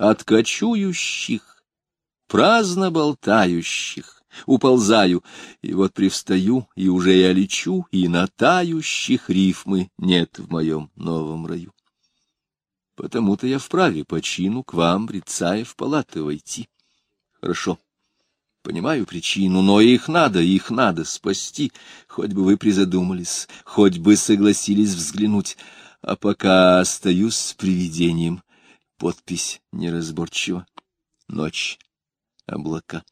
от кочующих, праздно болтающих, уползаю, и вот привстаю, и уже я лечу, и на тающих рифмы нет в моем новом раю. Потому-то я вправе по чину к вам, брецая, в палаты войти. Хорошо. Понимаю причину, но их надо, их надо спасти. Хоть бы вы призадумались, хоть бы согласились взглянуть. А пока остаюсь с привидением. Подпись неразборчива. Ночь. Облака.